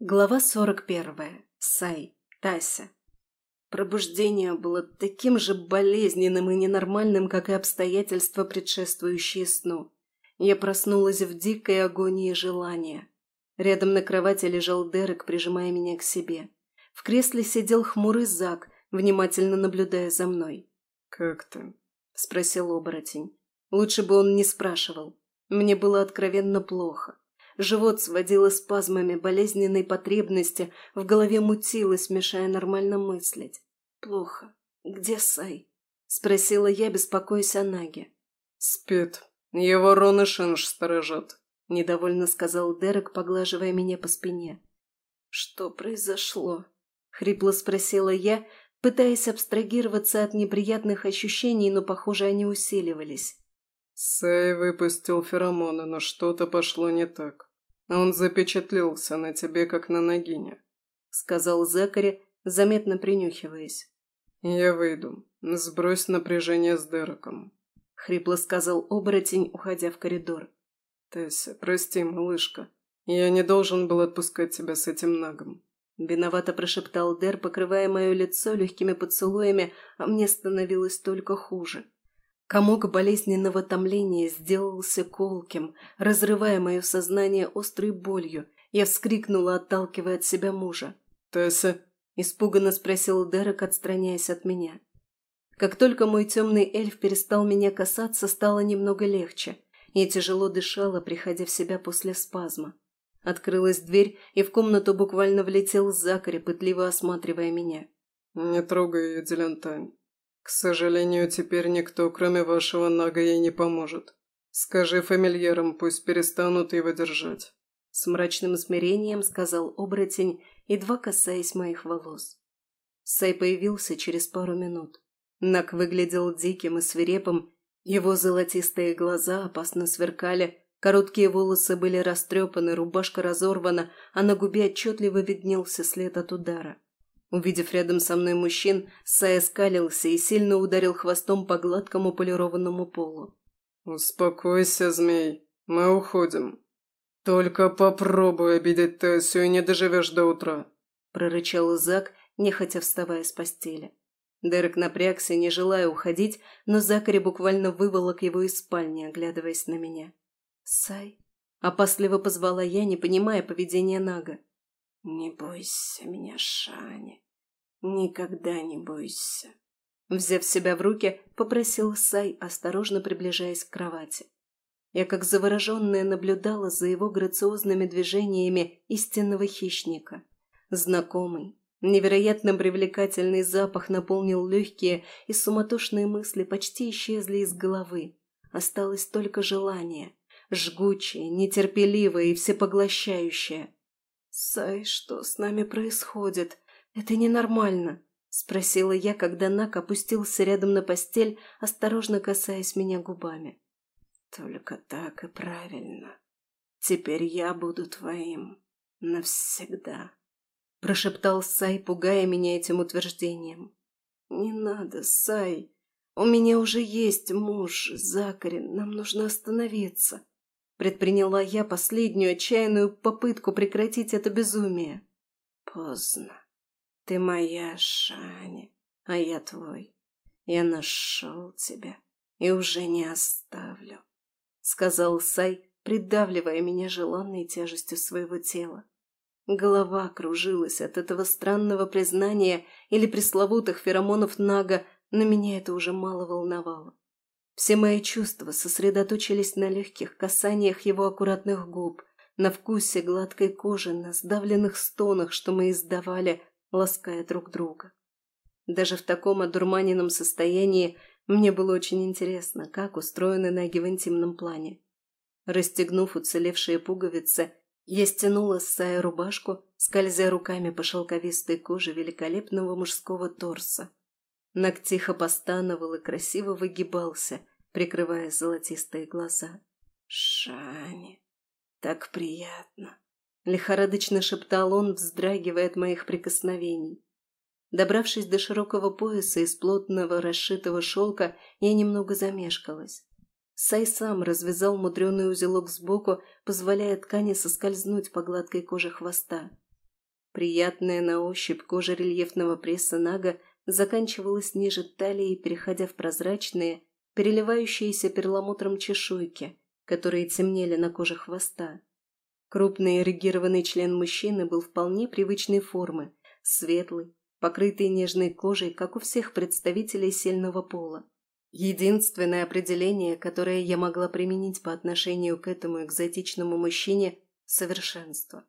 Глава сорок первая. Сай. Тася. Пробуждение было таким же болезненным и ненормальным, как и обстоятельства, предшествующие сну. Я проснулась в дикой агонии желания. Рядом на кровати лежал Дерек, прижимая меня к себе. В кресле сидел хмурый Зак, внимательно наблюдая за мной. «Как ты?» – спросил оборотень. Лучше бы он не спрашивал. Мне было откровенно плохо. Живот сводило спазмами болезненной потребности, в голове мутилось, мешая нормально мыслить. «Плохо. Где Сай?» – спросила я, беспокоясь о Наге. «Спит. Его Рон и Шинж сторожат», – недовольно сказал Дерек, поглаживая меня по спине. «Что произошло?» – хрипло спросила я, пытаясь абстрагироваться от неприятных ощущений, но, похоже, они усиливались. Сай выпустил феромоны, но что-то пошло не так. Он запечатлелся на тебе, как на Нагине», — сказал Закари, заметно принюхиваясь. «Я выйду. Сбрось напряжение с Дереком», — хрипло сказал оборотень, уходя в коридор. «Тесса, прости, малышка. Я не должен был отпускать тебя с этим нагом». Виновато прошептал Дер, покрывая мое лицо легкими поцелуями, а мне становилось только хуже. Комок болезненного томления сделался колким, разрывая мое сознание острой болью. Я вскрикнула, отталкивая от себя мужа. «Тесса?» – испуганно спросил Дерек, отстраняясь от меня. Как только мой темный эльф перестал меня касаться, стало немного легче. Я тяжело дышала, приходя в себя после спазма. Открылась дверь, и в комнату буквально влетел Закари, пытливо осматривая меня. «Не трогай ее, Делянтань. «К сожалению, теперь никто, кроме вашего Нага, ей не поможет. Скажи фамильярам, пусть перестанут его держать». С мрачным смирением сказал оборотень, едва касаясь моих волос. Сай появился через пару минут. Наг выглядел диким и свирепым, его золотистые глаза опасно сверкали, короткие волосы были растрепаны, рубашка разорвана, а на губе отчетливо виднелся след от удара. Увидев рядом со мной мужчин, Сай скалился и сильно ударил хвостом по гладкому полированному полу. «Успокойся, змей. Мы уходим. Только попробуй обидеть Тессу и не доживешь до утра», – прорычал Зак, нехотя вставая с постели. Дерек напрягся, не желая уходить, но Закари буквально выволок его из спальни, оглядываясь на меня. «Сай?» – опасливо позвала я, не понимая поведения Нага. «Не бойся меня, Шани. Никогда не бойся». Взяв себя в руки, попросил Сай, осторожно приближаясь к кровати. Я, как завороженная, наблюдала за его грациозными движениями истинного хищника. Знакомый, невероятно привлекательный запах наполнил легкие, и суматошные мысли почти исчезли из головы. Осталось только желание, жгучее, нетерпеливое и всепоглощающее. «Сай, что с нами происходит? Это ненормально!» – спросила я, когда Нак опустился рядом на постель, осторожно касаясь меня губами. «Только так и правильно. Теперь я буду твоим. Навсегда», – прошептал Сай, пугая меня этим утверждением. «Не надо, Сай. У меня уже есть муж, Закарин. Нам нужно остановиться», Предприняла я последнюю отчаянную попытку прекратить это безумие. Поздно. Ты моя, Шани, а я твой. Я нашел тебя и уже не оставлю, — сказал Сай, придавливая меня желанной тяжестью своего тела. Голова кружилась от этого странного признания или пресловутых феромонов Нага, но меня это уже мало волновало. Все мои чувства сосредоточились на легких касаниях его аккуратных губ, на вкусе гладкой кожи, на сдавленных стонах, что мы издавали, лаская друг друга. Даже в таком одурманенном состоянии мне было очень интересно, как устроены ноги в интимном плане. Расстегнув уцелевшие пуговицы, я стянула с Сая рубашку, скользя руками по шелковистой коже великолепного мужского торса. Ног тихо постановал и красиво выгибался, прикрывая золотистые глаза. «Шани, так приятно!» Лихорадочно шептал он, вздрагивая от моих прикосновений. Добравшись до широкого пояса из плотного расшитого шелка, я немного замешкалась. Сай сам развязал мудреный узелок сбоку, позволяя ткани соскользнуть по гладкой коже хвоста. Приятная на ощупь кожа рельефного пресса Нага заканчивалась ниже талии, переходя в прозрачные, переливающиеся перламутром чешуйки, которые темнели на коже хвоста. Крупный эрегированный член мужчины был вполне привычной формы, светлый, покрытый нежной кожей, как у всех представителей сильного пола. Единственное определение, которое я могла применить по отношению к этому экзотичному мужчине – совершенство.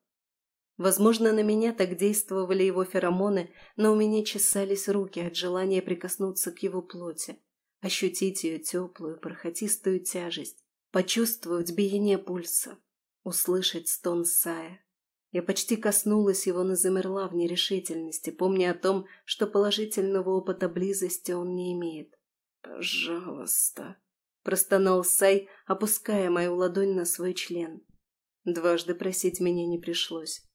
Возможно, на меня так действовали его феромоны, но у меня чесались руки от желания прикоснуться к его плоти, ощутить ее теплую, бархатистую тяжесть, почувствовать биение пульса, услышать стон Сая. Я почти коснулась его, но замерла в нерешительности, помня о том, что положительного опыта близости он не имеет. «Пожалуйста», – простонал Сай, опуская мою ладонь на свой член. Дважды просить меня не пришлось.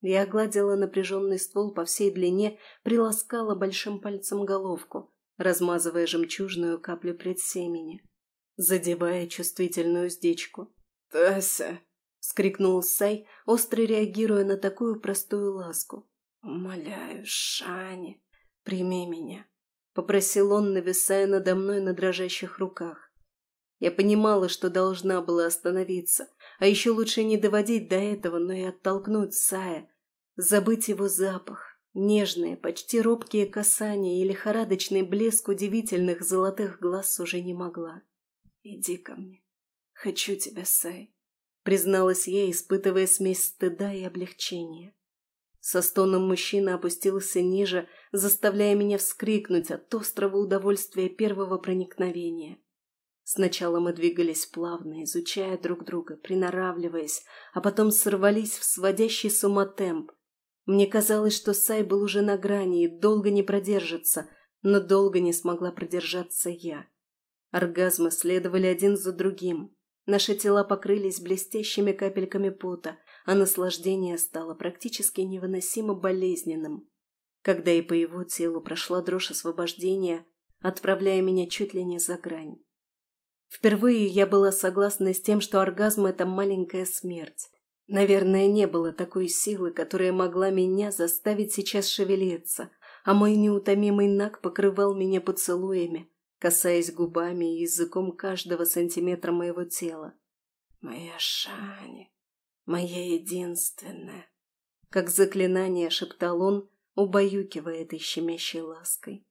Я огладила напряженный ствол по всей длине, приласкала большим пальцем головку, размазывая жемчужную каплю предсемени, задевая чувствительную уздечку. «Тася!» — скрикнул Сай, остро реагируя на такую простую ласку. «Умоляю, Шани, прими меня», — попросил он, нависая надо мной на дрожащих руках. Я понимала, что должна была остановиться, а еще лучше не доводить до этого, но и оттолкнуть Сая, забыть его запах, нежные, почти робкие касания и лихорадочный блеск удивительных золотых глаз уже не могла. «Иди ко мне. Хочу тебя, Сай», — призналась я, испытывая смесь стыда и облегчения. Со стоном мужчина опустился ниже, заставляя меня вскрикнуть от острого удовольствия первого проникновения. Сначала мы двигались плавно, изучая друг друга, приноравливаясь, а потом сорвались в сводящий с ума темп. Мне казалось, что Сай был уже на грани и долго не продержится, но долго не смогла продержаться я. Оргазмы следовали один за другим. Наши тела покрылись блестящими капельками пота, а наслаждение стало практически невыносимо болезненным. Когда и по его телу прошла дрожь освобождения, отправляя меня чуть ли не за грань. Впервые я была согласна с тем, что оргазм – это маленькая смерть. Наверное, не было такой силы, которая могла меня заставить сейчас шевелиться, а мой неутомимый наг покрывал меня поцелуями, касаясь губами и языком каждого сантиметра моего тела. «Моя Шани, моя единственная», как заклинание шептал он, убаюкивая этой щемящей лаской.